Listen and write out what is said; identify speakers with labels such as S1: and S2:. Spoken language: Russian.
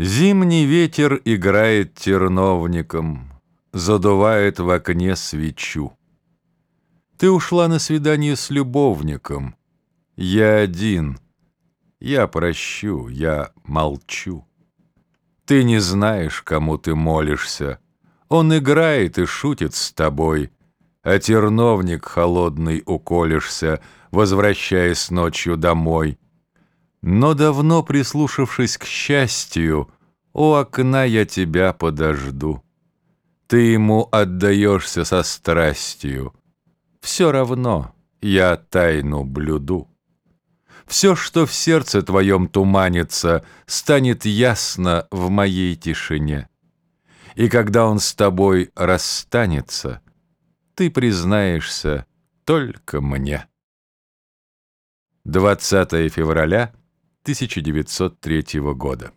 S1: Зимний ветер играет терновником, Задувает в окне свечу. Ты ушла на свидание с любовником. Я один. Я прощу, я молчу. Ты не знаешь, кому ты молишься. Он играет и шутит с тобой, А терновник холодный уколешься, Возвращаясь ночью домой. Но давно прислушавшись к счастью, У окна я тебя подожду. Ты ему отдаешься со страстью. Все равно я тайну блюду. Все, что в сердце твоем туманится, Станет ясно в моей тишине. И когда он с тобой расстанется, Ты признаешься только мне. 20 февраля 1903 года